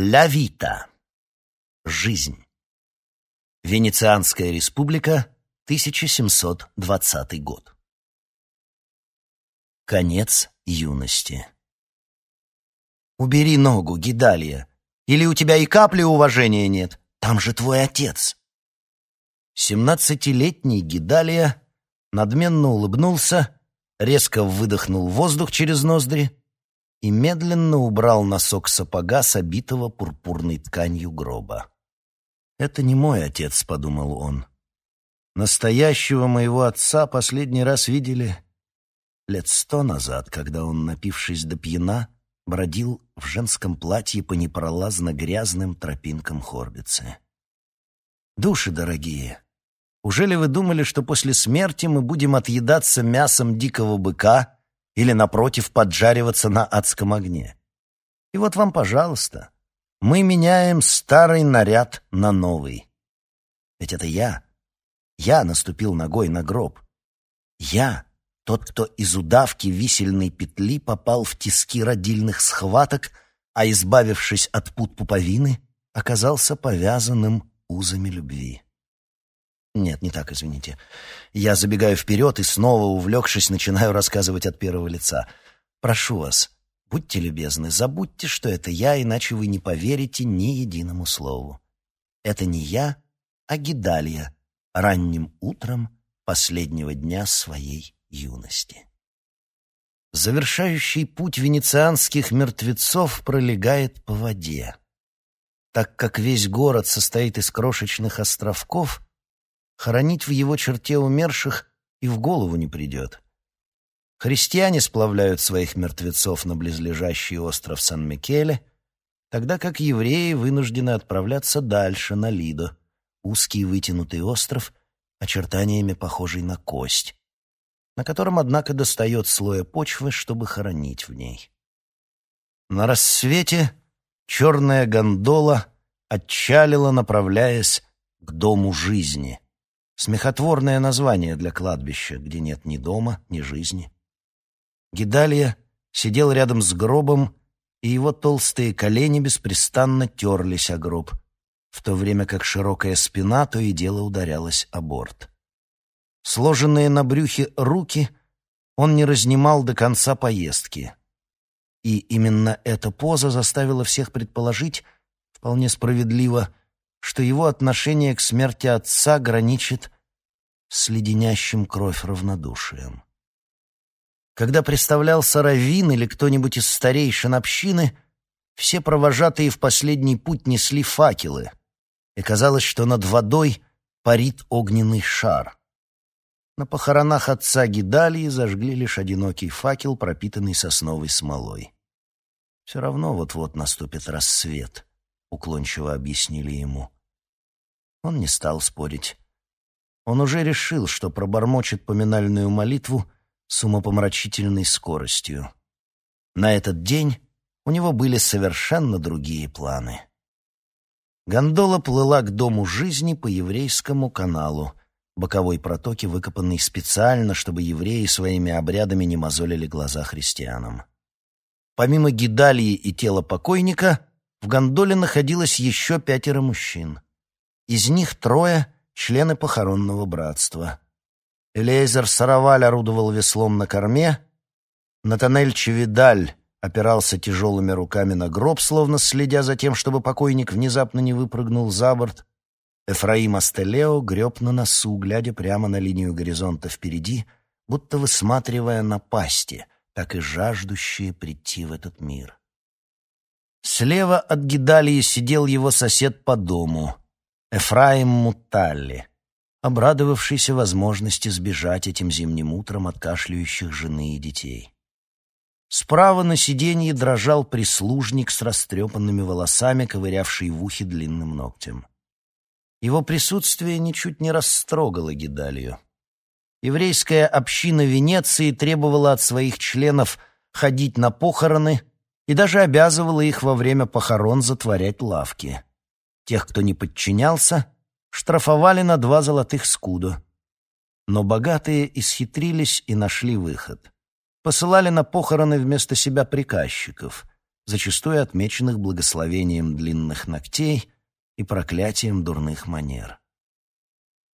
Ля Вита. Жизнь. Венецианская республика, 1720 год. Конец юности. «Убери ногу, Гидалия, или у тебя и капли уважения нет. Там же твой отец». Семнадцатилетний Гидалия надменно улыбнулся, резко выдохнул воздух через ноздри и медленно убрал носок сапога с обитого пурпурной тканью гроба. «Это не мой отец», — подумал он. «Настоящего моего отца последний раз видели лет сто назад, когда он, напившись до пьяна, бродил в женском платье по непролазно грязным тропинкам Хорбицы. Души дорогие, ужели вы думали, что после смерти мы будем отъедаться мясом дикого быка или, напротив, поджариваться на адском огне? И вот вам, пожалуйста, мы меняем старый наряд на новый. Ведь это я. Я наступил ногой на гроб. Я, тот, кто из удавки висельной петли попал в тиски родильных схваток, а, избавившись от пут пуповины, оказался повязанным узами любви. Нет, не так, извините. Я забегаю вперед и снова, увлекшись, начинаю рассказывать от первого лица. Прошу вас, Будьте любезны, забудьте, что это я, иначе вы не поверите ни единому слову. Это не я, а Гидалья, ранним утром последнего дня своей юности. Завершающий путь венецианских мертвецов пролегает по воде. Так как весь город состоит из крошечных островков, хоронить в его черте умерших и в голову не придет. Христиане сплавляют своих мертвецов на близлежащий остров Сан-Микеле, тогда как евреи вынуждены отправляться дальше, на Лидо, узкий вытянутый остров, очертаниями похожий на кость, на котором, однако, достает слоя почвы, чтобы хоронить в ней. На рассвете черная гондола отчалила, направляясь к дому жизни. Смехотворное название для кладбища, где нет ни дома, ни жизни. Гидалия сидел рядом с гробом, и его толстые колени беспрестанно терлись о гроб, в то время как широкая спина то и дело ударялась о борт. Сложенные на брюхе руки он не разнимал до конца поездки. И именно эта поза заставила всех предположить, вполне справедливо, что его отношение к смерти отца граничит с леденящим кровь равнодушием. Когда представлялся Равин или кто-нибудь из старейшин общины, все провожатые в последний путь несли факелы, и казалось, что над водой парит огненный шар. На похоронах отца Гидалии зажгли лишь одинокий факел, пропитанный сосновой смолой. «Все равно вот-вот наступит рассвет», — уклончиво объяснили ему. Он не стал спорить. Он уже решил, что пробормочет поминальную молитву — с умопомрачительной скоростью. На этот день у него были совершенно другие планы. Гондола плыла к дому жизни по еврейскому каналу, боковой протоке, выкопанной специально, чтобы евреи своими обрядами не мозолили глаза христианам. Помимо гидалии и тела покойника, в гондоле находилось еще пятеро мужчин. Из них трое — члены похоронного братства. Элейзер Сараваль орудовал веслом на корме, Натанель Чевидаль опирался тяжелыми руками на гроб, словно следя за тем, чтобы покойник внезапно не выпрыгнул за борт. Эфраим Астелео греб на носу, глядя прямо на линию горизонта впереди, будто высматривая напасти, так и жаждущие прийти в этот мир. Слева от Гидалии сидел его сосед по дому, Эфраим Муталли обрадовавшийся возможности сбежать этим зимним утром от кашляющих жены и детей. Справа на сиденье дрожал прислужник с растрепанными волосами, ковырявший в ухе длинным ногтем. Его присутствие ничуть не растрогало Гидалию. Еврейская община Венеции требовала от своих членов ходить на похороны и даже обязывала их во время похорон затворять лавки. Тех, кто не подчинялся, штрафовали на два золотых скуда. Но богатые исхитрились и нашли выход. Посылали на похороны вместо себя приказчиков, зачастую отмеченных благословением длинных ногтей и проклятием дурных манер.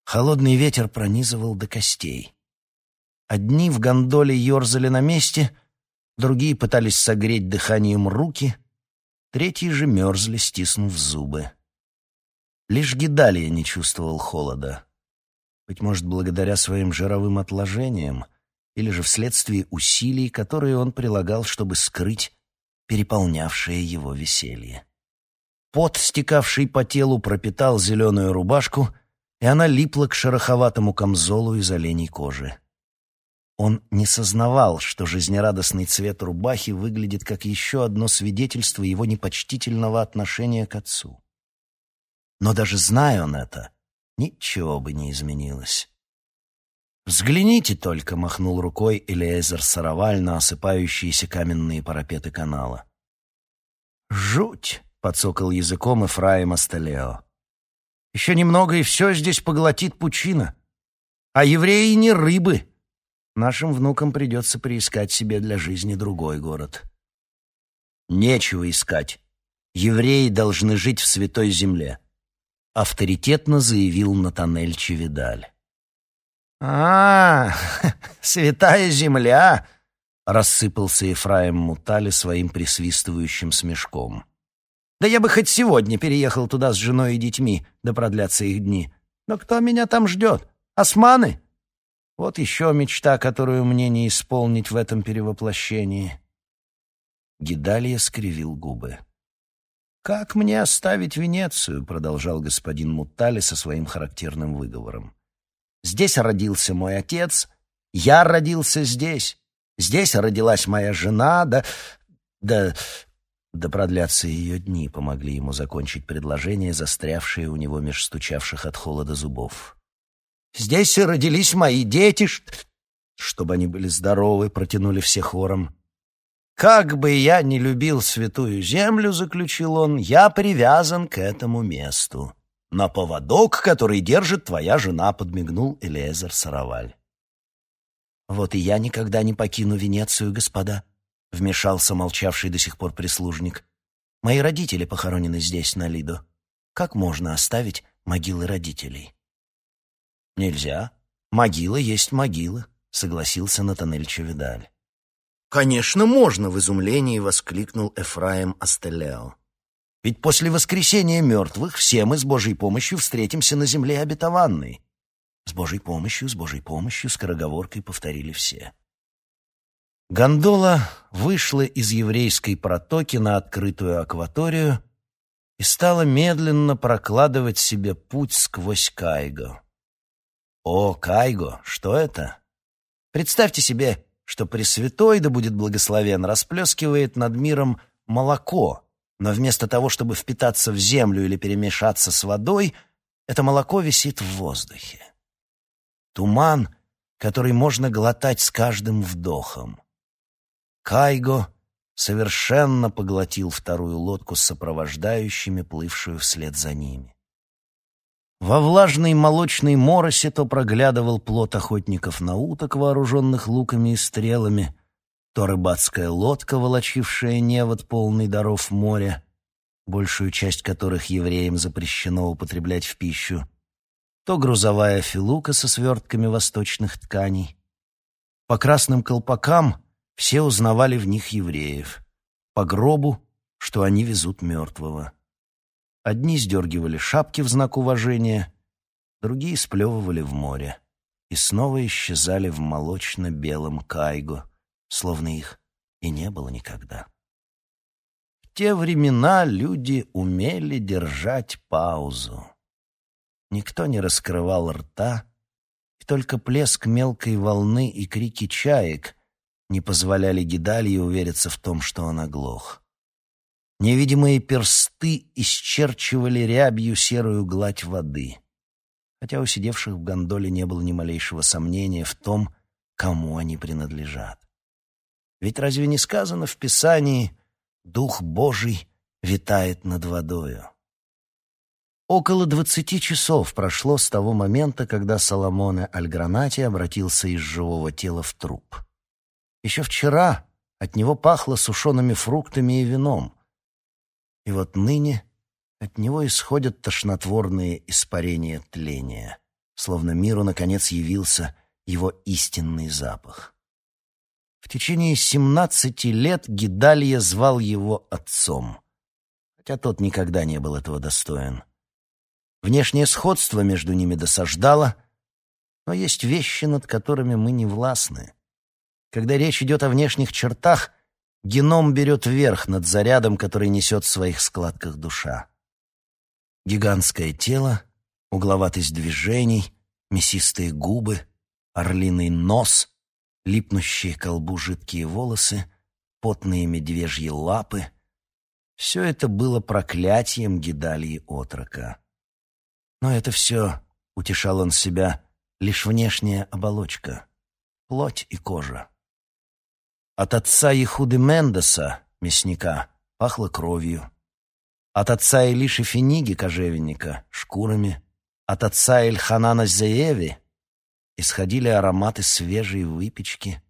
Холодный ветер пронизывал до костей. Одни в гондоле ерзали на месте, другие пытались согреть дыханием руки, третьи же мерзли, стиснув зубы. Лишь Гидалия не чувствовал холода. Быть может, благодаря своим жировым отложениям, или же вследствие усилий, которые он прилагал, чтобы скрыть переполнявшее его веселье. Пот, стекавший по телу, пропитал зеленую рубашку, и она липла к шероховатому камзолу из оленей кожи. Он не сознавал, что жизнерадостный цвет рубахи выглядит как еще одно свидетельство его непочтительного отношения к отцу. Но даже зная он это, ничего бы не изменилось. «Взгляните только», — махнул рукой Элиэзер Сараваль осыпающиеся каменные парапеты канала. «Жуть!» — подсокал языком Эфраим Астелео. «Еще немного, и все здесь поглотит пучина. А евреи не рыбы. Нашим внукам придется приискать себе для жизни другой город». «Нечего искать. Евреи должны жить в святой земле», — авторитетно заявил Натанель Чевидаль. «А, святая земля!» — рассыпался Ефраим Мутали своим присвистывающим смешком. «Да я бы хоть сегодня переехал туда с женой и детьми, да продлятся их дни. Но кто меня там ждет? Османы? Вот еще мечта, которую мне не исполнить в этом перевоплощении». Гидалия скривил губы. «Как мне оставить Венецию?» — продолжал господин Мутали со своим характерным выговором. Здесь родился мой отец, я родился здесь. Здесь родилась моя жена, да... да... Да продлятся ее дни, помогли ему закончить предложение, застрявшее у него меж стучавших от холода зубов. «Здесь и родились мои дети, чтобы они были здоровы», — протянули все хором. «Как бы я ни любил святую землю», — заключил он, — «я привязан к этому месту» на поводок, который держит твоя жена», — подмигнул Элиэзер Сараваль. «Вот и я никогда не покину Венецию, господа», — вмешался молчавший до сих пор прислужник. «Мои родители похоронены здесь, на Лидо. Как можно оставить могилы родителей?» «Нельзя. Могила есть могила», — согласился Натанель Чевидаль. «Конечно, можно!» — в изумлении воскликнул Эфраим Астелео. Ведь после воскресения мертвых все мы с Божьей помощью встретимся на земле обетованной. С Божьей помощью, с Божьей помощью, скороговоркой повторили все. Гондола вышла из еврейской протоки на открытую акваторию и стала медленно прокладывать себе путь сквозь Кайго. О, Кайго, что это? Представьте себе, что Пресвятой, да будет благословен, расплескивает над миром молоко, но вместо того, чтобы впитаться в землю или перемешаться с водой, это молоко висит в воздухе. Туман, который можно глотать с каждым вдохом. Кайго совершенно поглотил вторую лодку с сопровождающими, плывшую вслед за ними. Во влажной молочной моросе то проглядывал плот охотников на уток, вооруженных луками и стрелами, то рыбацкая лодка, волочившая невод полный даров моря, большую часть которых евреям запрещено употреблять в пищу, то грузовая филука со свертками восточных тканей. По красным колпакам все узнавали в них евреев, по гробу, что они везут мертвого. Одни сдергивали шапки в знак уважения, другие сплевывали в море и снова исчезали в молочно-белом кайго — словно их и не было никогда. В те времена люди умели держать паузу. Никто не раскрывал рта, и только плеск мелкой волны и крики чаек не позволяли Гидалье увериться в том, что он оглох. Невидимые персты исчерчивали рябью серую гладь воды, хотя у сидевших в гондоле не было ни малейшего сомнения в том, кому они принадлежат. Ведь разве не сказано в Писании «Дух Божий витает над водою»? Около двадцати часов прошло с того момента, когда Соломоне Альгранати обратился из живого тела в труп. Еще вчера От него пахло сушеными фруктами и вином. И вот ныне от него исходят тошнотворные испарения тления, словно миру, наконец, явился его истинный запах. В течение семнадцати лет Гидалья звал его отцом, хотя тот никогда не был этого достоин. Внешнее сходство между ними досаждало, но есть вещи, над которыми мы не властны. Когда речь идет о внешних чертах, геном берет верх над зарядом, который несет в своих складках душа. Гигантское тело, угловатость движений, мясистые губы, орлиный нос, липнущие к колбу жидкие волосы, потные медвежьи лапы — все это было проклятием Гидалии отрока. Но это все, утешал он себя, лишь внешняя оболочка, плоть и кожа. От отца Ехуды Мендеса, мясника, пахло кровью. От отца Илиши Финиги, кожевенника, шкурами. От отца Эльханана Зееви исходили ароматы свежей выпечки.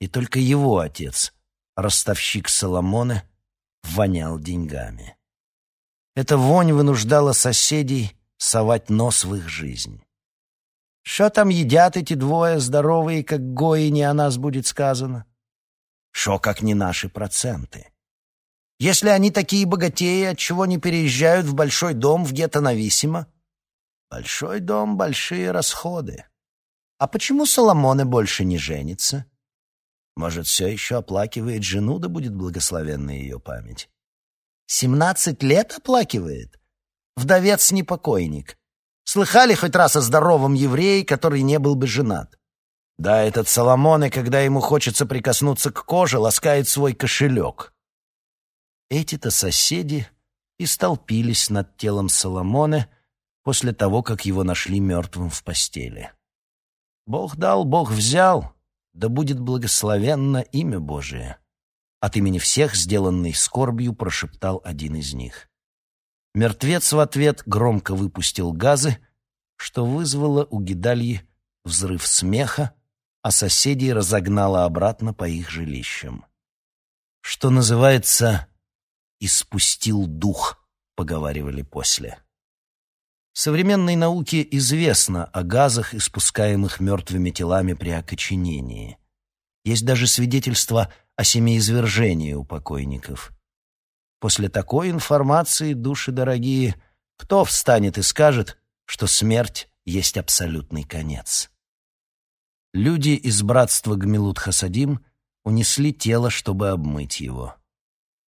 И только его отец, ростовщик Соломона, вонял деньгами. Эта вонь вынуждала соседей совать нос в их жизнь. Что там едят эти двое, здоровые, как гои, не о нас будет сказано? Что, как не наши проценты? Если они такие богатеи, отчего не переезжают в большой дом в гетто-нависимо? Большой дом — большие расходы. А почему Соломоны больше не женится? Может, все еще оплакивает жену, да будет благословенна ее память. Семнадцать лет оплакивает? Вдовец-непокойник. Слыхали хоть раз о здоровом еврее, который не был бы женат? Да, этот Соломон, и когда ему хочется прикоснуться к коже, ласкает свой кошелек. Эти-то соседи и столпились над телом Соломона после того, как его нашли мертвым в постели. Бог дал, Бог взял, да будет благословенно имя Божие. От имени всех, сделанный скорбью, прошептал один из них. Мертвец в ответ громко выпустил газы, что вызвало у Гидальи взрыв смеха, а соседей разогнало обратно по их жилищам. Что называется «испустил дух», поговаривали после. Современной науке известно о газах, испускаемых мертвыми телами при окоченении. Есть даже свидетельства о семяизвержении у покойников. После такой информации, души дорогие, кто встанет и скажет, что смерть есть абсолютный конец? Люди из братства Гмилут Хасадим унесли тело, чтобы обмыть его.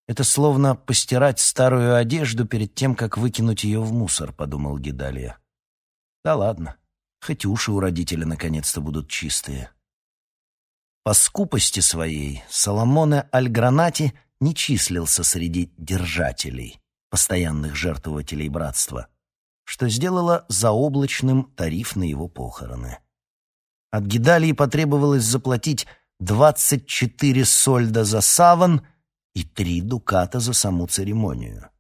Это словно постирать старую одежду перед тем, как выкинуть ее в мусор, подумал Гидалия. Да ладно, хоть уши у родителя наконец-то будут чистые. По скупости своей Соломоне Аль-Гранати не числился среди держателей, постоянных жертвователей братства, что сделало заоблачным тариф на его похороны. От Гидалии потребовалось заплатить 24 сольда за саван и три дуката за саму церемонию.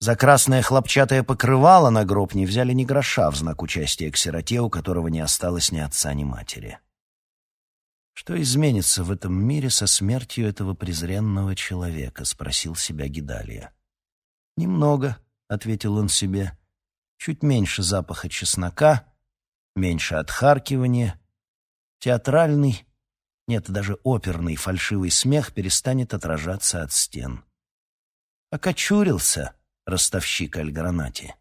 За красное хлопчатое покрывало на гроб не взяли ни гроша в знак участия к сироте, у которого не осталось ни отца, ни матери. «Что изменится в этом мире со смертью этого презренного человека?» — спросил себя Гидалия. «Немного», — ответил он себе. «Чуть меньше запаха чеснока, меньше отхаркивания. Театральный, нет, даже оперный фальшивый смех перестанет отражаться от стен. Окочурился ростовщик Альгранати.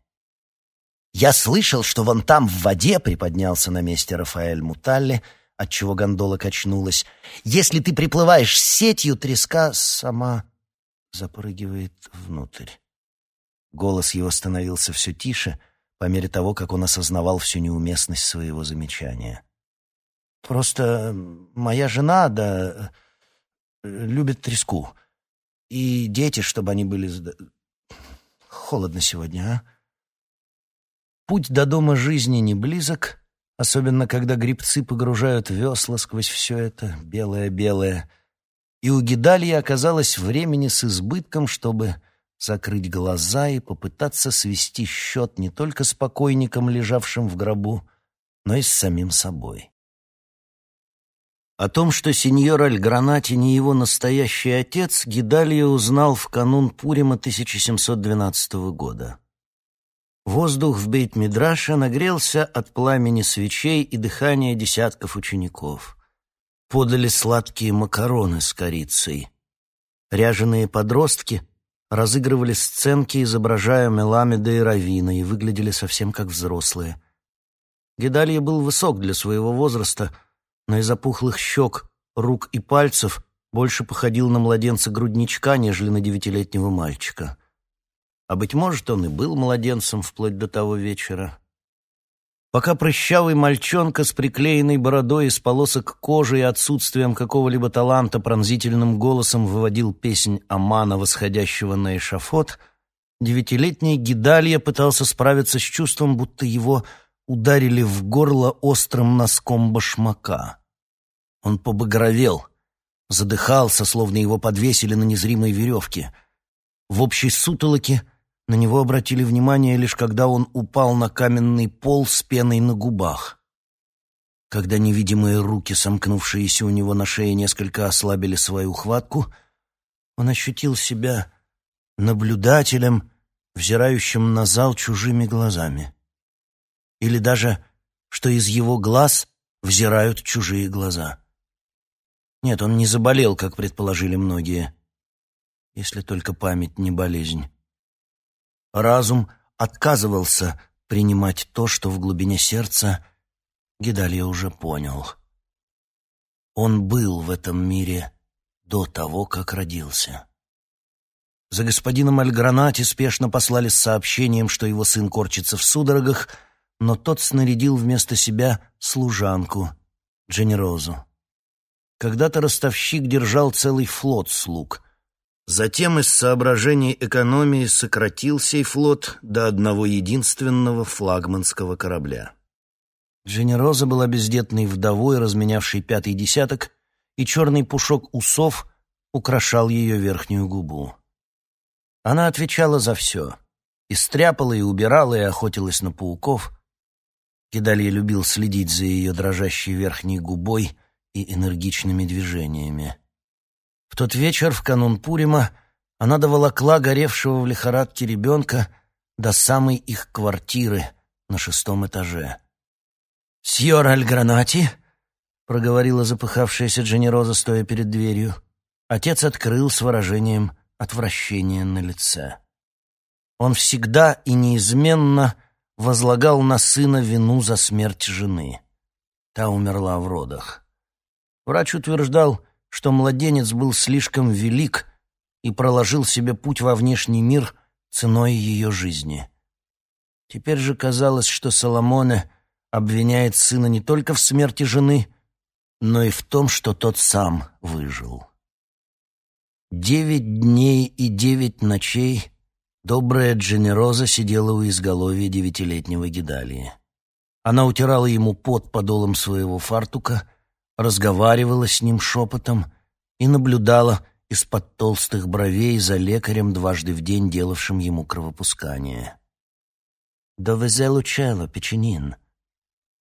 «Я слышал, что вон там в воде приподнялся на месте Рафаэль Муталли, отчего гондола качнулась. Если ты приплываешь с сетью, треска сама запрыгивает внутрь». Голос его становился все тише по мере того, как он осознавал всю неуместность своего замечания. Просто моя жена, да, любит треску. И дети, чтобы они были... Холодно сегодня, а? Путь до дома жизни не близок, особенно когда грибцы погружают весла сквозь все это, белое-белое. И у Гидалии оказалось времени с избытком, чтобы закрыть глаза и попытаться свести счет не только с покойником, лежавшим в гробу, но и с самим собой. О том, что сеньор Аль-Гранати не его настоящий отец, Гидалья узнал в канун Пурима 1712 года. Воздух в Бейт-Мидраше нагрелся от пламени свечей и дыхания десятков учеников. Подали сладкие макароны с корицей. Ряженые подростки разыгрывали сценки, изображая Меламеда и Равина, и выглядели совсем как взрослые. Гидалья был высок для своего возраста — но из опухлых щек, рук и пальцев больше походил на младенца-грудничка, нежели на девятилетнего мальчика. А, быть может, он и был младенцем вплоть до того вечера. Пока прыщавый мальчонка с приклеенной бородой из полосок кожи и отсутствием какого-либо таланта пронзительным голосом выводил песнь Амана, восходящего на эшафот, девятилетний Гидалья пытался справиться с чувством, будто его ударили в горло острым носком башмака. Он побагровел, задыхался, словно его подвесили на незримой веревке. В общей сутолоке на него обратили внимание лишь когда он упал на каменный пол с пеной на губах. Когда невидимые руки, сомкнувшиеся у него на шее, несколько ослабили свою хватку, он ощутил себя наблюдателем, взирающим на зал чужими глазами. Или даже, что из его глаз взирают чужие глаза. Нет, он не заболел, как предположили многие. Если только память не болезнь. Разум отказывался принимать то, что в глубине сердца Гидалья уже понял. Он был в этом мире до того, как родился. За господином Альгранати спешно послали с сообщением, что его сын корчится в судорогах, но тот снарядил вместо себя служанку, Дженерозу. Когда-то ростовщик держал целый флот слуг. Затем из соображений экономии сократил сей флот до одного единственного флагманского корабля. Дженероза была бездетной вдовой, разменявшей пятый десяток, и черный пушок усов украшал ее верхнюю губу. Она отвечала за все. И стряпала, и убирала, и охотилась на пауков. Кидалья любил следить за ее дрожащей верхней губой — и энергичными движениями. В тот вечер, в канун Пурима, она доволокла горевшего в лихорадке ребенка до самой их квартиры на шестом этаже. «Сьор Альгранати?» — проговорила запыхавшаяся Дженероза, стоя перед дверью. Отец открыл с выражением отвращения на лице. Он всегда и неизменно возлагал на сына вину за смерть жены. Та умерла в родах. Врач утверждал, что младенец был слишком велик и проложил себе путь во внешний мир ценой ее жизни. Теперь же казалось, что Соломоне обвиняет сына не только в смерти жены, но и в том, что тот сам выжил. Девять дней и девять ночей добрая Дженероза сидела у изголовья девятилетнего Гидалии. Она утирала ему пот подолом своего фартука — разговаривала с ним шепотом и наблюдала из-под толстых бровей за лекарем, дважды в день делавшим ему кровопускание. «Довезе Лучело, печенин.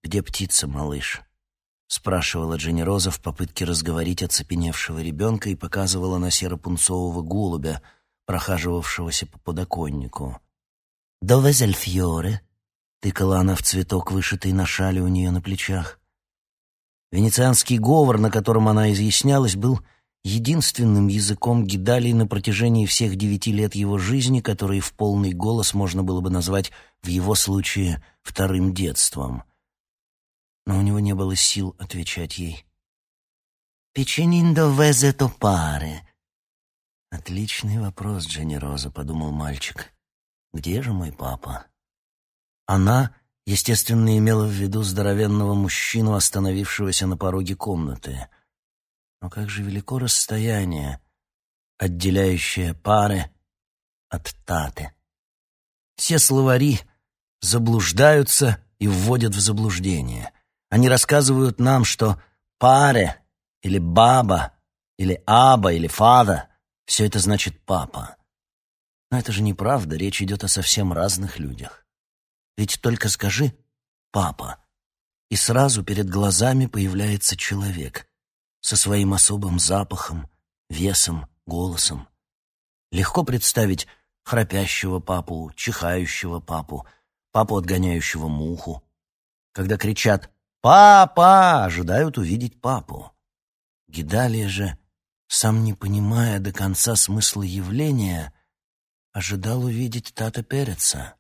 Где птица, малыш?» — спрашивала Дженероза в попытке разговорить оцепеневшего ребенка и показывала на серо-пунцового голубя, прохаживавшегося по подоконнику. «Довезе фьоре?» — тыкала она в цветок, вышитый на шале у нее на плечах. Венецианский говор, на котором она изъяснялась, был единственным языком Гидалии на протяжении всех девяти лет его жизни, который в полный голос можно было бы назвать в его случае вторым детством. Но у него не было сил отвечать ей. «Печениндо везе паре». «Отличный вопрос, Дженероза», — подумал мальчик. «Где же мой папа?» Она естественно, имела в виду здоровенного мужчину, остановившегося на пороге комнаты. Но как же велико расстояние, отделяющее пары от таты. Все словари заблуждаются и вводят в заблуждение. Они рассказывают нам, что паре или баба или аба или фада — все это значит папа. Но это же неправда, речь идет о совсем разных людях. Ведь только скажи «папа», и сразу перед глазами появляется человек. со своим особым запахом, весом, голосом. Легко представить храпящего папу, чихающего папу, папу, отгоняющего муху. Когда кричат «Папа!», ожидают увидеть папу. Гидалия же, сам не понимая до конца смысла явления, ожидал увидеть Тата Переца.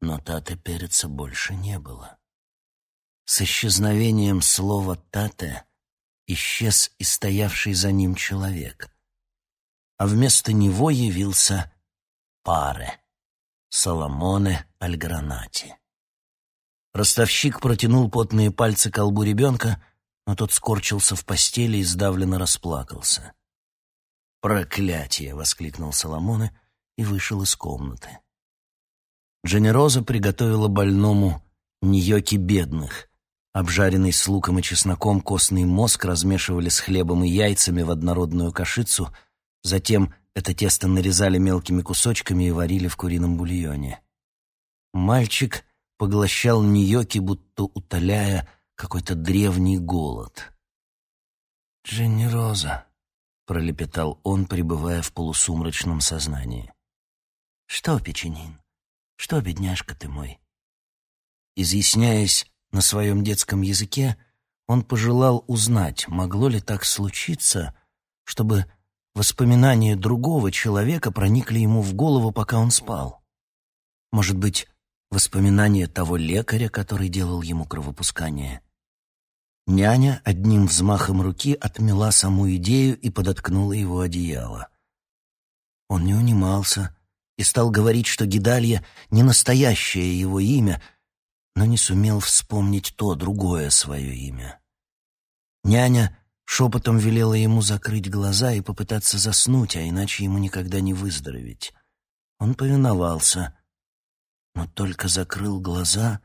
Но Тата Переца больше не было. С исчезновением слова «тате» исчез и стоявший за ним человек, а вместо него явился Паре, Соломоне Альгранати. Ростовщик протянул потные пальцы к колбу ребенка, но тот скорчился в постели и сдавленно расплакался. «Проклятие!» — воскликнул Соломоне и вышел из комнаты. Дженероза приготовила больному ньоки бедных. Обжаренный с луком и чесноком костный мозг размешивали с хлебом и яйцами в однородную кашицу, затем это тесто нарезали мелкими кусочками и варили в курином бульоне. Мальчик поглощал ньоки, будто утоляя какой-то древний голод. «Дженероза», — пролепетал он, пребывая в полусумрачном сознании. «Что, печенин? Что, бедняжка ты мой?» Изъясняясь на своем детском языке, он пожелал узнать, могло ли так случиться, чтобы Воспоминания другого человека проникли ему в голову, пока он спал. Может быть, воспоминания того лекаря, который делал ему кровопускание. Няня одним взмахом руки отмела саму идею и подоткнула его одеяло. Он не унимался и стал говорить, что Гидалья — не настоящее его имя, но не сумел вспомнить то, другое свое имя. Няня Шепотом велела ему закрыть глаза и попытаться заснуть, а иначе ему никогда не выздороветь. Он повиновался, но только закрыл глаза,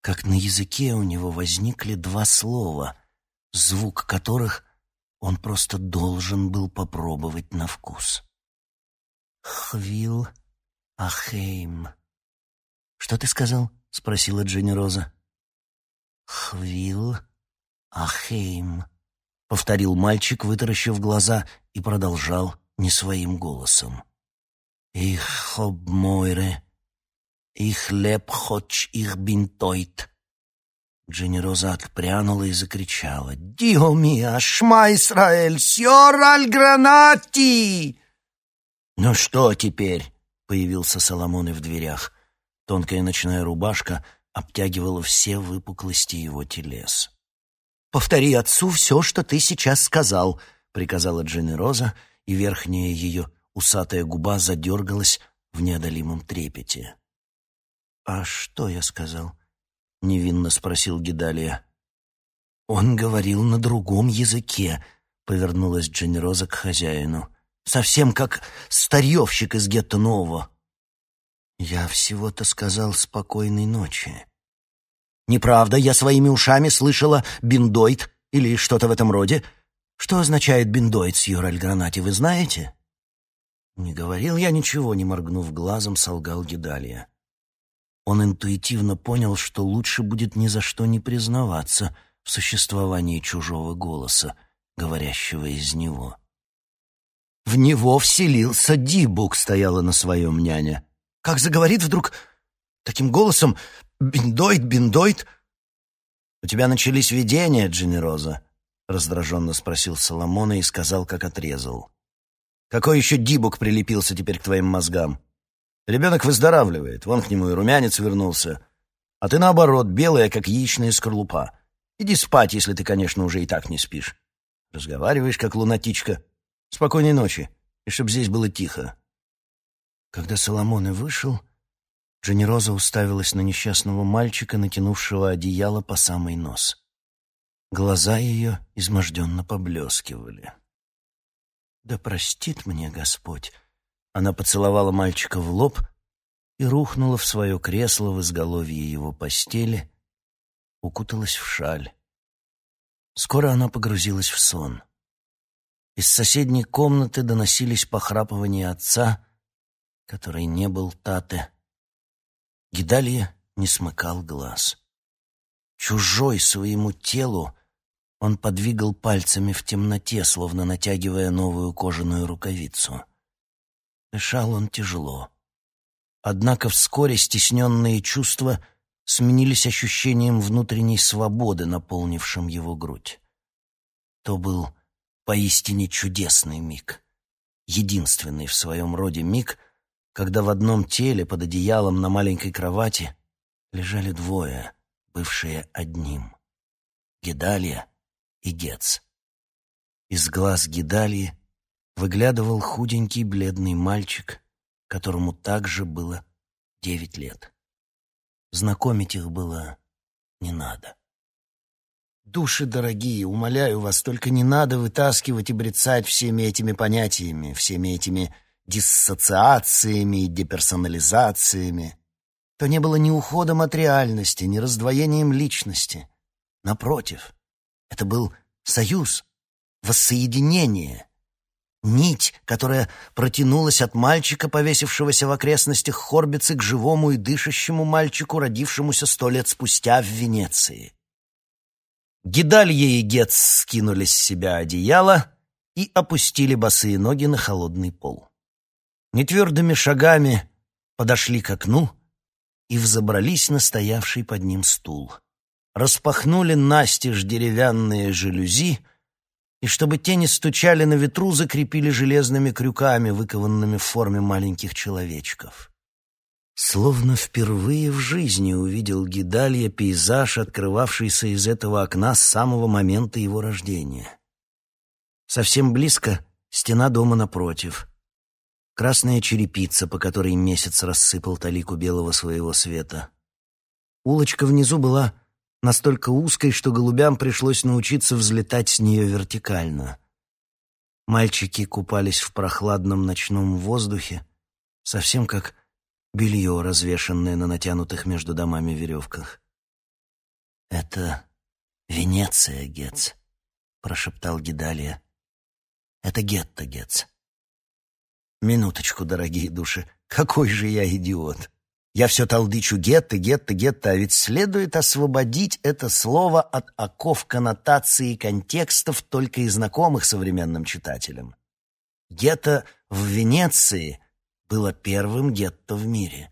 как на языке у него возникли два слова, звук которых он просто должен был попробовать на вкус. «Хвил Ахейм». «Что ты сказал?» — спросила Дженни Роза. «Хвил Ахейм», повторил мальчик, вытаращив глаза, и продолжал не своим голосом. «Их хоб мойре, их леп хоч их бинтойт». Дженероза отпрянула и закричала. «Дио миа, шма Исраэль, сьор аль гранати!» «Ну что теперь?» — появился Соломон в дверях. Тонкая ночная рубашка обтягивала все выпуклости его телес. «Повтори отцу все, что ты сейчас сказал», — приказала Дженни Роза, и верхняя ее усатая губа задергалась в неодолимом трепете. «А что я сказал?» — невинно спросил Гидалия. «Он говорил на другом языке», — повернулась Дженни Роза к хозяину. «Совсем как старьевщик из гетто Нового». «Я всего-то сказал спокойной ночи», Неправда, я своими ушами слышала «биндоид» или что-то в этом роде. Что означает «биндоид» с Юраль-Гранати, вы знаете? Не говорил я ничего, не моргнув глазом, солгал Гидалия. Он интуитивно понял, что лучше будет ни за что не признаваться в существовании чужого голоса, говорящего из него. В него вселился Дибук, стояла на своем няня. Как заговорит вдруг таким голосом, Биндоид, биндоид. У тебя начались видения, Дженероза? Раздраженно спросил Соломона и сказал, как отрезал. Какой еще дибук прилепился теперь к твоим мозгам? Ребенок выздоравливает, вон к нему и румянец вернулся. А ты, наоборот, белая, как яичная скорлупа. Иди спать, если ты, конечно, уже и так не спишь. Разговариваешь, как лунатичка. Спокойной ночи, и чтоб здесь было тихо. Когда Соломон и вышел, Дженероза уставилась на несчастного мальчика, натянувшего одеяло по самый нос. Глаза ее изможденно поблескивали. «Да простит мне Господь!» Она поцеловала мальчика в лоб и рухнула в свое кресло в изголовье его постели, укуталась в шаль. Скоро она погрузилась в сон. Из соседней комнаты доносились похрапывания отца, который не был Тате, Гидалия не смыкал глаз. Чужой своему телу, Он подвигал пальцами в темноте, словно натягивая новую кожаную рукавицу. Дышал он тяжело. Однако вскоре стесненные чувства сменились ощущением внутренней свободы, наполнившим его грудь. То был поистине чудесный миг. Единственный в своем роде миг, когда в одном теле под одеялом на маленькой кровати лежали двое, бывшие одним. Гедалия и Гец. Из глаз Гедалии выглядывал худенький бледный мальчик, которому также было девять лет. Знакомить их было не надо. Души дорогие, умоляю вас, только не надо вытаскивать и брецать всеми этими понятиями, всеми этими диссоциациями и деперсонализациями. То не было ни уходом от реальности, ни раздвоением личности. Напротив, это был союз, воссоединение, нить, которая протянулась от мальчика, повесившегося в окрестностях Хорбицы, к живому и дышащему мальчику, родившемуся сто лет спустя в Венеции. Гидалье и Гец скинули с себя одеяло и опустили босые ноги на холодный пол. Нетвердыми шагами подошли к окну и взобрались на стоявший под ним стул. Распахнули настежь деревянные жалюзи и, чтобы тени стучали на ветру, закрепили железными крюками, выкованными в форме маленьких человечков. Словно впервые в жизни увидел Гидалья пейзаж, открывавшийся из этого окна с самого момента его рождения. Совсем близко стена дома напротив. Красная черепица, по которой месяц рассыпал талику белого своего света. Улочка внизу была настолько узкой, что голубям пришлось научиться взлетать с нее вертикально. Мальчики купались в прохладном ночном воздухе, совсем как белье, развешанное на натянутых между домами веревках. «Это Венеция, Гец», — прошептал Гидалия. «Это гетто, Гец». «Минуточку, дорогие души, какой же я идиот!» Я все толдычу гетто, гетто, гетто, а ведь следует освободить это слово от оков коннотаций и контекстов, только и знакомых современным читателям. Гетто в Венеции было первым гетто в мире.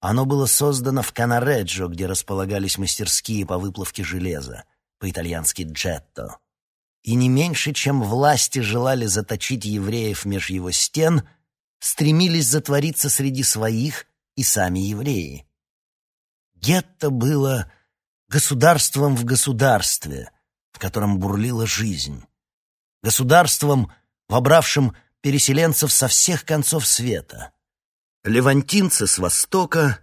Оно было создано в Канареджо, где располагались мастерские по выплавке железа, по-итальянски «джетто». И не меньше, чем власти желали заточить евреев меж его стен, стремились затвориться среди своих и сами евреи. Гетто было государством в государстве, в котором бурлила жизнь, государством, вобравшим переселенцев со всех концов света. Левантинцы с востока,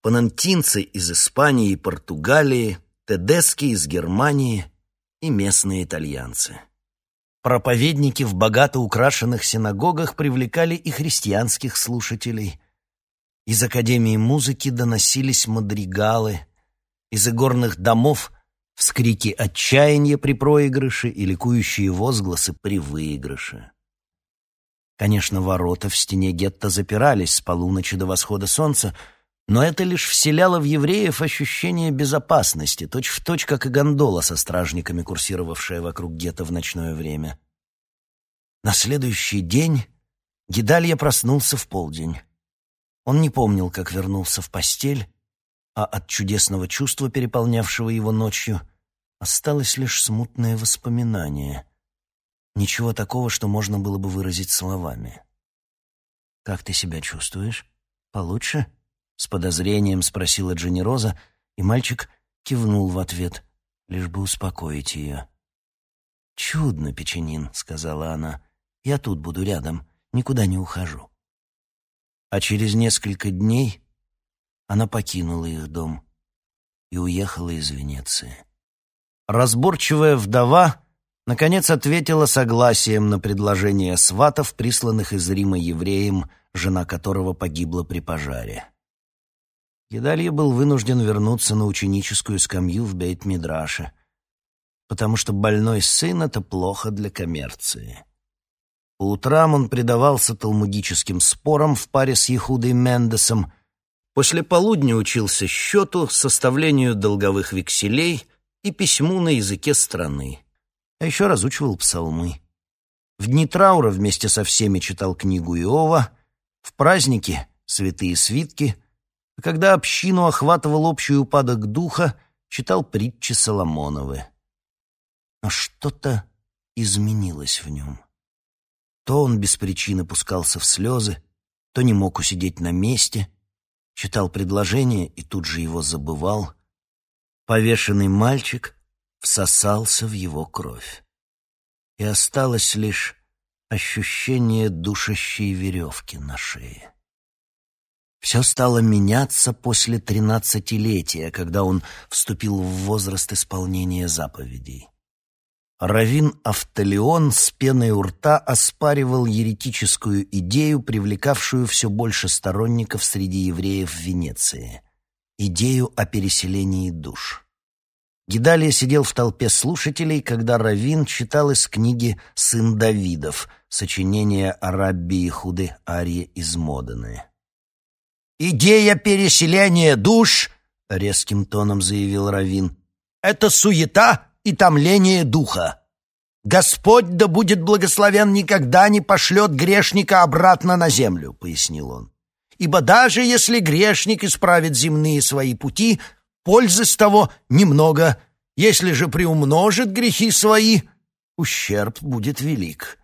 панантинцы из Испании и Португалии, тедески из Германии и местные итальянцы. Проповедники в богато украшенных синагогах привлекали и христианских слушателей. Из Академии музыки доносились мадригалы, из игорных домов — вскрики отчаяния при проигрыше и ликующие возгласы при выигрыше. Конечно, ворота в стене гетто запирались с полуночи до восхода солнца, но это лишь вселяло в евреев ощущение безопасности, точь-в-точь, точь, как и гондола со стражниками, курсировавшая вокруг гетто в ночное время. На следующий день Гидалья проснулся в полдень. Он не помнил, как вернулся в постель, а от чудесного чувства, переполнявшего его ночью, осталось лишь смутное воспоминание — Ничего такого, что можно было бы выразить словами. «Как ты себя чувствуешь? Получше?» С подозрением спросила Дженни Роза, и мальчик кивнул в ответ, лишь бы успокоить ее. «Чудно, печенин», — сказала она. «Я тут буду рядом, никуда не ухожу». А через несколько дней она покинула их дом и уехала из Венеции. Разборчивая вдова наконец ответила согласием на предложение сватов, присланных из Рима евреем, жена которого погибла при пожаре. Едалья был вынужден вернуться на ученическую скамью в Бейт-Мидраше, потому что больной сын — это плохо для коммерции. По утрам он предавался талмудическим спорам в паре с Ехудой Мендесом, после полудня учился счету, составлению долговых векселей и письму на языке страны. А еще разучивал псалмы. В дни траура вместе со всеми читал книгу Иова, в праздники — святые свитки, а когда общину охватывал общий упадок духа, читал притчи Соломоновы. Но что-то изменилось в нем. То он без причины пускался в слезы, то не мог усидеть на месте, читал предложение и тут же его забывал. Повешенный мальчик всосался в его кровь. И осталось лишь ощущение душащей веревки на шее. Все стало меняться после тринадцатилетия, когда он вступил в возраст исполнения заповедей. Равин Автолеон с пеной у рта оспаривал еретическую идею, привлекавшую все больше сторонников среди евреев в Венеции — идею о переселении душ. Гидалия сидел в толпе слушателей, когда Равин читал из книги «Сын Давидов» сочинение о рабби Ихуды Арье из Модены. «Идея переселения душ», — резким тоном заявил Равин, — «это суета и томление духа. Господь, да будет благословен, никогда не пошлет грешника обратно на землю», — пояснил он. «Ибо даже если грешник исправит земные свои пути, пользы с того немного. Если же приумножит грехи свои, ущерб будет велик».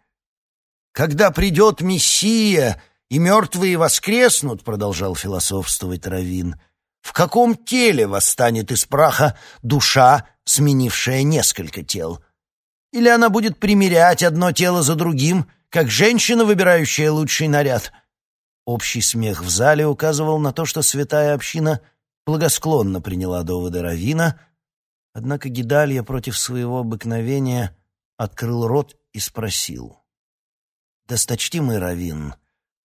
«Когда придет Мессия, и мертвые воскреснут», — продолжал философствовать Равин, — «в каком теле восстанет из праха душа, сменившая несколько тел? Или она будет примерять одно тело за другим, как женщина, выбирающая лучший наряд?» Общий смех в зале указывал на то, что святая община благосклонно приняла доводы Равина, однако Гидалья против своего обыкновения открыл рот и спросил. «Досточтимый Равин,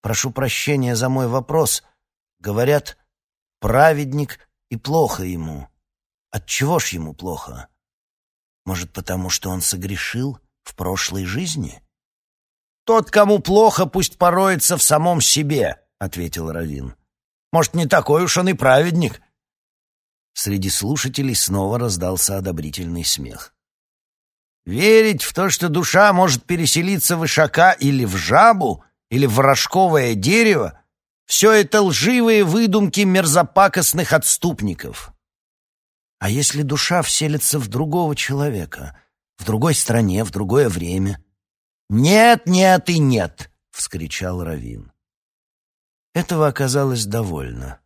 прошу прощения за мой вопрос. Говорят, праведник и плохо ему. Отчего ж ему плохо? Может, потому что он согрешил в прошлой жизни? Тот, кому плохо, пусть пороется в самом себе, ответил Равин. Может, не такой уж он и праведник. Среди слушателей снова раздался одобрительный смех. Верить в то, что душа может переселиться в ишака или в жабу, или в рожковое дерево, все это лживые выдумки мерзопакостных отступников. А если душа вселится в другого человека, в другой стране, в другое время? «Нет, нет и нет!» — вскричал Равин. Этого оказалось довольно.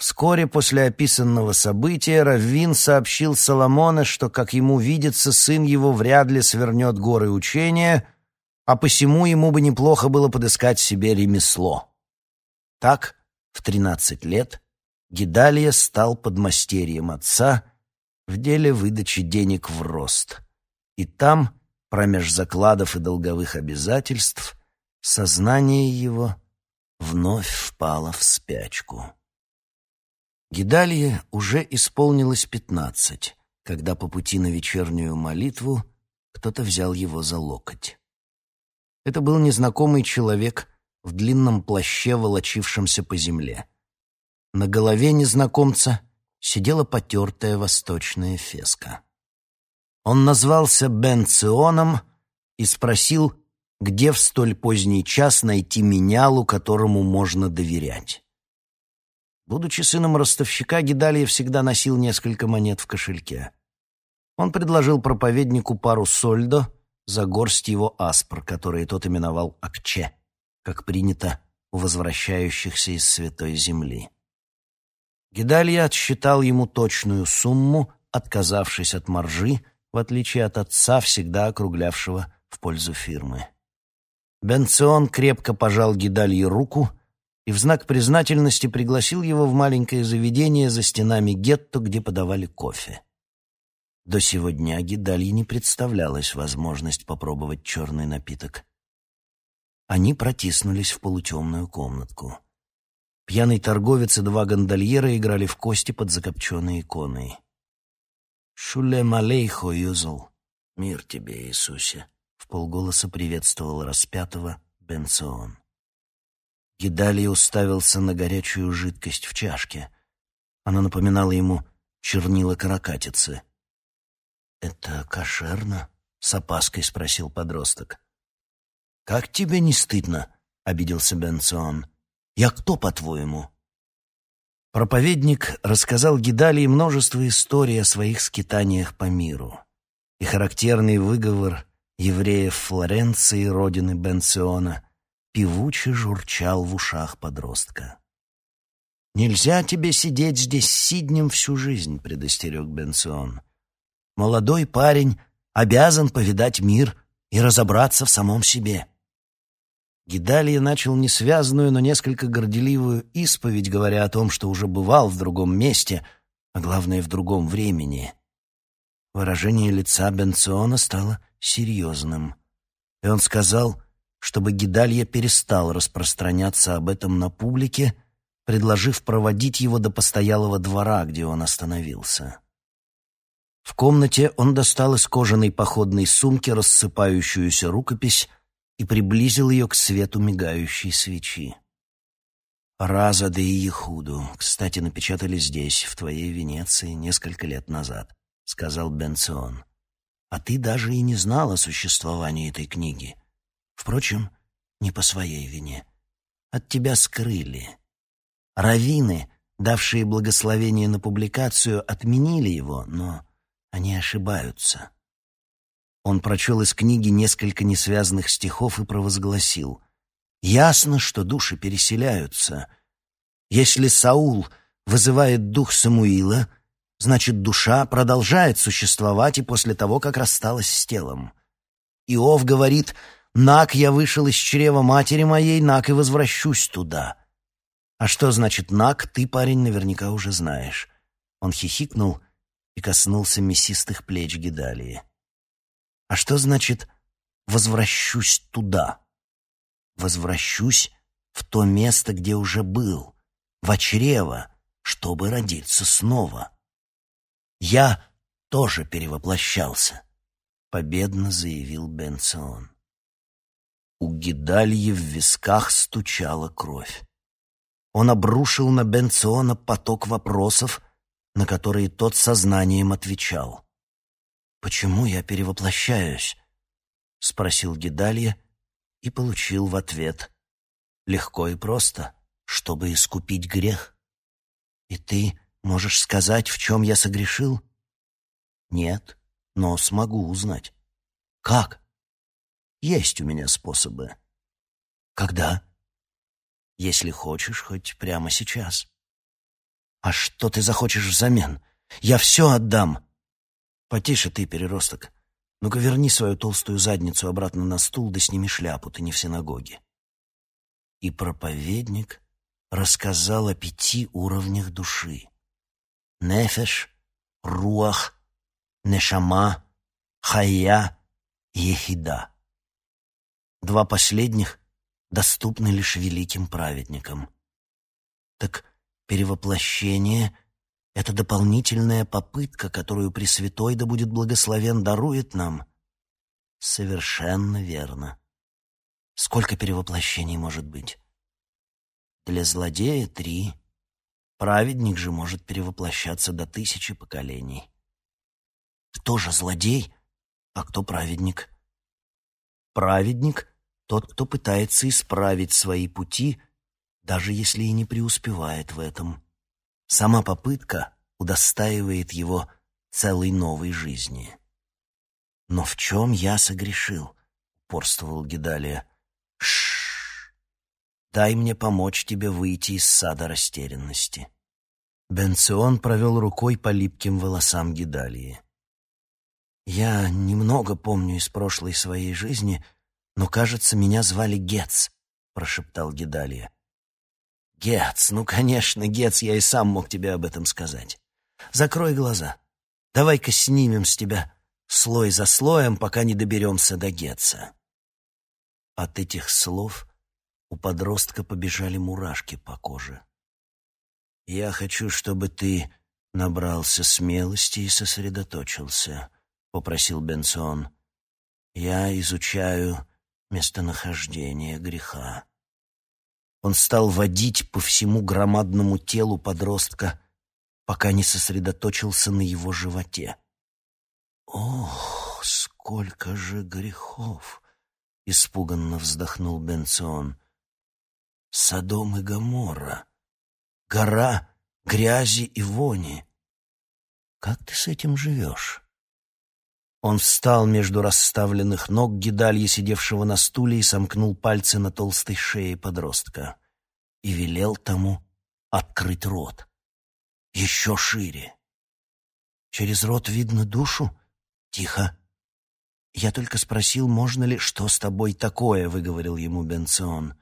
Вскоре после описанного события Раввин сообщил Соломона, что, как ему видится, сын его вряд ли свернет горы учения, а посему ему бы неплохо было подыскать себе ремесло. Так, в тринадцать лет, Гидалия стал подмастерьем отца в деле выдачи денег в рост. И там, промеж закладов и долговых обязательств, сознание его вновь впало в спячку. Гидалия уже исполнилось пятнадцать, когда по пути на вечернюю молитву кто-то взял его за локоть. Это был незнакомый человек в длинном плаще, волочившемся по земле. На голове незнакомца сидела потертая восточная феска. Он назвался Бенционом и спросил, где в столь поздний час найти менялу, которому можно доверять. Будучи сыном ростовщика, Гидалия всегда носил несколько монет в кошельке. Он предложил проповеднику пару сольдо за горсть его аспр, которые тот именовал Акче, как принято у возвращающихся из Святой Земли. Гидалья отсчитал ему точную сумму, отказавшись от маржи, в отличие от отца, всегда округлявшего в пользу фирмы. Бенцион крепко пожал Гидалье руку и в знак признательности пригласил его в маленькое заведение за стенами гетто, где подавали кофе. До сего дня Гидалье не представлялась возможность попробовать черный напиток. Они протиснулись в полутемную комнатку. Пьяный торговец и два гондольера играли в кости под закопченной иконой. «Шулем алейхо, Юзл! Мир тебе, Иисусе!» — в полголоса приветствовал распятого Бенцион. Гидалий уставился на горячую жидкость в чашке. Она напоминала ему чернила каракатицы. «Это кошерно?» — с опаской спросил подросток. «Как тебе не стыдно?» — обиделся Бенцион. «Я кто, по-твоему?» Проповедник рассказал Гидалии множество историй о своих скитаниях по миру. И характерный выговор евреев Флоренции, родины Бенциона, певуче журчал в ушах подростка. «Нельзя тебе сидеть здесь сиднем всю жизнь», — предостерег Бенцион. «Молодой парень обязан повидать мир и разобраться в самом себе». Гидалия начал несвязную, но несколько горделивую исповедь, говоря о том, что уже бывал в другом месте, а главное, в другом времени. Выражение лица Бенциона стало серьезным, и он сказал, чтобы Гидалья перестал распространяться об этом на публике, предложив проводить его до постоялого двора, где он остановился. В комнате он достал из кожаной походной сумки рассыпающуюся рукопись и приблизил ее к свету мигающей свечи. «Раза да и Ехуду, кстати, напечатали здесь, в твоей Венеции, несколько лет назад», — сказал Бенцион. «А ты даже и не знал о существовании этой книги. Впрочем, не по своей вине. От тебя скрыли. Равины, давшие благословение на публикацию, отменили его, но они ошибаются». Он прочел из книги несколько несвязанных стихов и провозгласил. «Ясно, что души переселяются. Если Саул вызывает дух Самуила, значит, душа продолжает существовать и после того, как рассталась с телом. Иов говорит, «Нак я вышел из чрева матери моей, нак и возвращусь туда». А что значит «нак», ты, парень, наверняка уже знаешь. Он хихикнул и коснулся мясистых плеч Гидалии. А что значит «возвращусь туда»? Возвращусь в то место, где уже был, в чрево, чтобы родиться снова. Я тоже перевоплощался, победно заявил Бенцион. У Гидальи в висках стучала кровь. Он обрушил на Бенциона поток вопросов, на которые тот сознанием отвечал. «Почему я перевоплощаюсь?» — спросил Гидалья и получил в ответ. «Легко и просто, чтобы искупить грех. И ты можешь сказать, в чем я согрешил?» «Нет, но смогу узнать». «Как?» «Есть у меня способы». «Когда?» «Если хочешь, хоть прямо сейчас». «А что ты захочешь взамен? Я все отдам!» «Потише ты, переросток. Ну-ка верни свою толстую задницу обратно на стул, да сними шляпу, ты не в синагоге». И проповедник рассказал о пяти уровнях души. Нефеш, Руах, Нешама, Хая Ехида. Два последних доступны лишь великим праведникам. Так перевоплощение — это дополнительная попытка, которую Пресвятой, да будет благословен, дарует нам. Совершенно верно. Сколько перевоплощений может быть? Для злодея три. Праведник же может перевоплощаться до тысячи поколений. Кто же злодей, а кто праведник? Праведник — тот, кто пытается исправить свои пути, даже если и не преуспевает в этом. Сама попытка удостаивает его целой новой жизни. «Но в чем я согрешил?» — упорствовал Гидалия. Шш! Дай мне помочь тебе выйти из сада растерянности». Бенцион провел рукой по липким волосам Гидалии. «Я немного помню из прошлой своей жизни, но, кажется, меня звали Гец», — прошептал Гидалия. Гец, ну, конечно, Гец, я и сам мог тебе об этом сказать. Закрой глаза. Давай-ка снимем с тебя слой за слоем, пока не доберемся до Гетца. От этих слов у подростка побежали мурашки по коже. «Я хочу, чтобы ты набрался смелости и сосредоточился», — попросил Бенсон. «Я изучаю местонахождение греха». Он стал водить по всему громадному телу подростка, пока не сосредоточился на его животе. Ох, сколько же грехов! Испуганно вздохнул Бенцион. Содом и Гоморра. Гора грязи и вони. Как ты с этим живешь? Он встал между расставленных ног Гидальи, сидевшего на стуле, и сомкнул пальцы на толстой шее подростка. И велел тому открыть рот. Еще шире. Через рот видно душу? Тихо. Я только спросил, можно ли, что с тобой такое, выговорил ему Бенцион.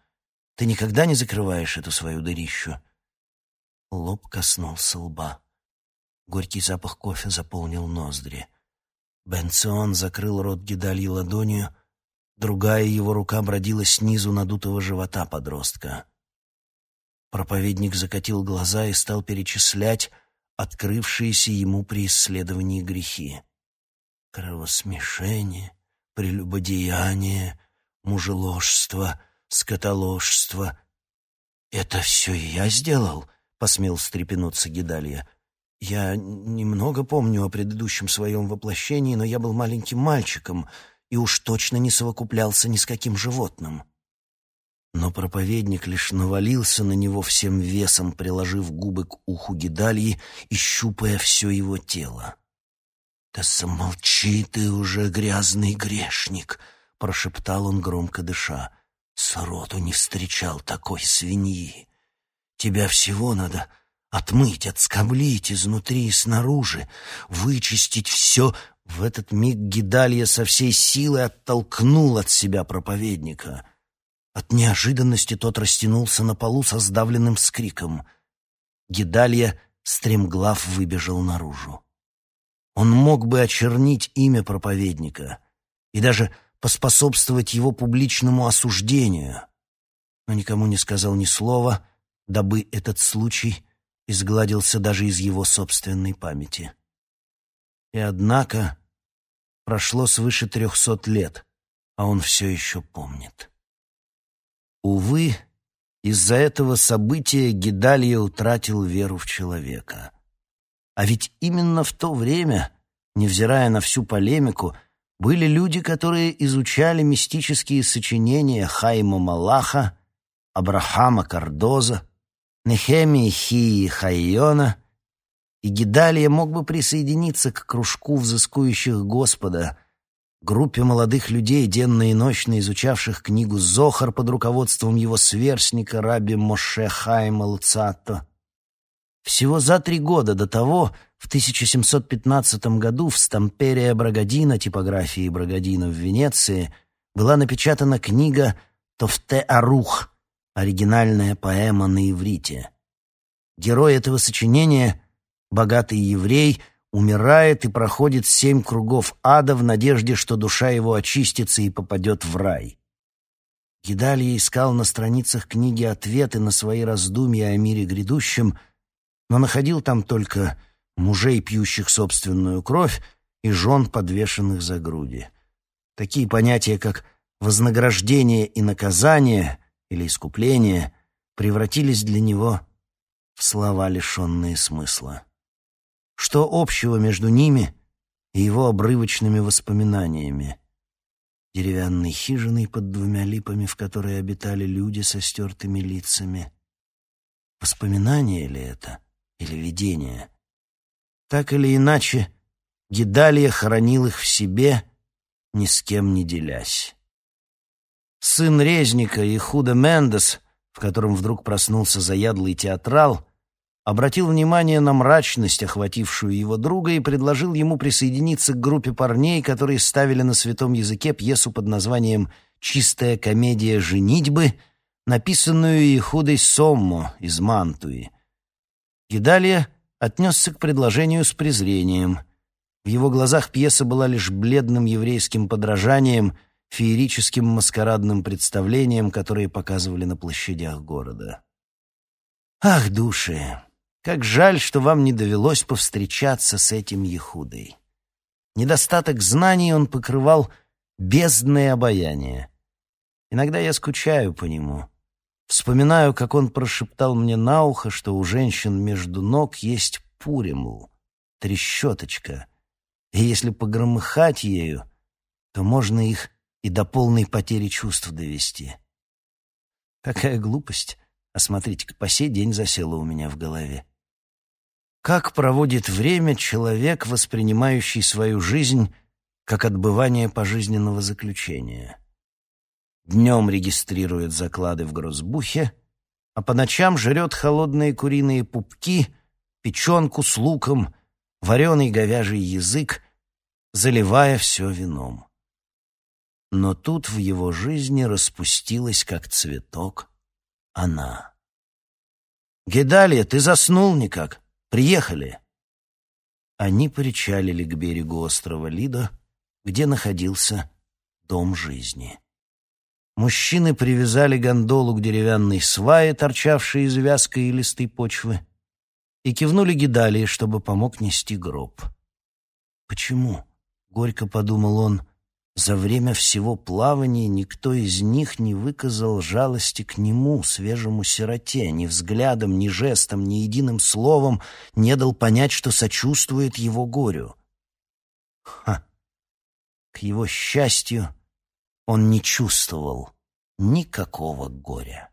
Ты никогда не закрываешь эту свою дырищу? Лоб коснулся лба. Горький запах кофе заполнил ноздри. Бенцион закрыл рот Гидальи ладонью, другая его рука бродила снизу надутого живота подростка. Проповедник закатил глаза и стал перечислять открывшиеся ему при исследовании грехи. Кровосмешение, прелюбодеяние, мужеложство, скотоложство. «Это все я сделал?» — посмел встрепенуться Гидалья. «Я немного помню о предыдущем своем воплощении, но я был маленьким мальчиком и уж точно не совокуплялся ни с каким животным». Но проповедник лишь навалился на него всем весом, приложив губы к уху Гидальи и щупая все его тело. «Да замолчи ты уже, грязный грешник!» — прошептал он, громко дыша. «Сроту не встречал такой свиньи. Тебя всего надо отмыть, отскоблить изнутри и снаружи, вычистить все...» В этот миг Гидалья со всей силы оттолкнул от себя проповедника — от неожиданности тот растянулся на полу со сдавленным скриком. Гидалья, стремглав, выбежал наружу. Он мог бы очернить имя проповедника и даже поспособствовать его публичному осуждению, но никому не сказал ни слова, дабы этот случай изгладился даже из его собственной памяти. И однако прошло свыше трехсот лет, а он все еще помнит. Увы, из-за этого события Гидалья утратил веру в человека. А ведь именно в то время, невзирая на всю полемику, были люди, которые изучали мистические сочинения Хайма Малаха, Абрахама Кардоза, Нехемии Хии Хайона, и Гидалия мог бы присоединиться к кружку взыскующих Господа — группе молодых людей, денно и ночно изучавших книгу «Зохар» под руководством его сверстника Раби Моше Хайма Лцато. Всего за три года до того, в 1715 году в Стамперия Брагадина, типографии Брагадина в Венеции, была напечатана книга «Тофте Арух», оригинальная поэма на иврите. Герой этого сочинения, богатый еврей – умирает и проходит семь кругов ада в надежде, что душа его очистится и попадет в рай. Гидалия искал на страницах книги ответы на свои раздумья о мире грядущем, но находил там только мужей, пьющих собственную кровь, и жен, подвешенных за груди. Такие понятия, как вознаграждение и наказание или искупление, превратились для него в слова, лишенные смысла. Что общего между ними и его обрывочными воспоминаниями? Деревянной хижиной под двумя липами, в которой обитали люди со стертыми лицами. Воспоминание ли это или видение? Так или иначе, Гидалия хоронил их в себе, ни с кем не делясь. Сын резника и Худа Мендес, в котором вдруг проснулся заядлый театрал, обратил внимание на мрачность, охватившую его друга, и предложил ему присоединиться к группе парней, которые ставили на святом языке пьесу под названием «Чистая комедия женитьбы», написанную Ихудой Соммо из Мантуи. Гидалия отнесся к предложению с презрением. В его глазах пьеса была лишь бледным еврейским подражанием, феерическим маскарадным представлением, которые показывали на площадях города. «Ах, души! Как жаль, что вам не довелось повстречаться с этим Ехудой. Недостаток знаний он покрывал бездное обаяние. Иногда я скучаю по нему. Вспоминаю, как он прошептал мне на ухо, что у женщин между ног есть пуримл, трещоточка, и если погромыхать ею, то можно их и до полной потери чувств довести. Какая глупость, а смотрите-ка, по сей день засела у меня в голове. Как проводит время человек, воспринимающий свою жизнь как отбывание пожизненного заключения? Днем регистрирует заклады в грозбухе, а по ночам жрет холодные куриные пупки, печенку с луком, вареный говяжий язык, заливая все вином. Но тут в его жизни распустилась, как цветок, она. «Гедалия, ты заснул никак? Приехали!» Они причалили к берегу острова Лида, где находился дом жизни. Мужчины привязали гондолу к деревянной свае, торчавшей из вязкой и листой почвы, и кивнули Гидалии, чтобы помог нести гроб. «Почему?» — горько подумал он. «За время всего плавания никто из них не выказал жалости к нему, свежему сироте, ни взглядом, ни жестом, ни единым словом не дал понять, что сочувствует его горю». Ха! К его счастью, он не чувствовал никакого горя.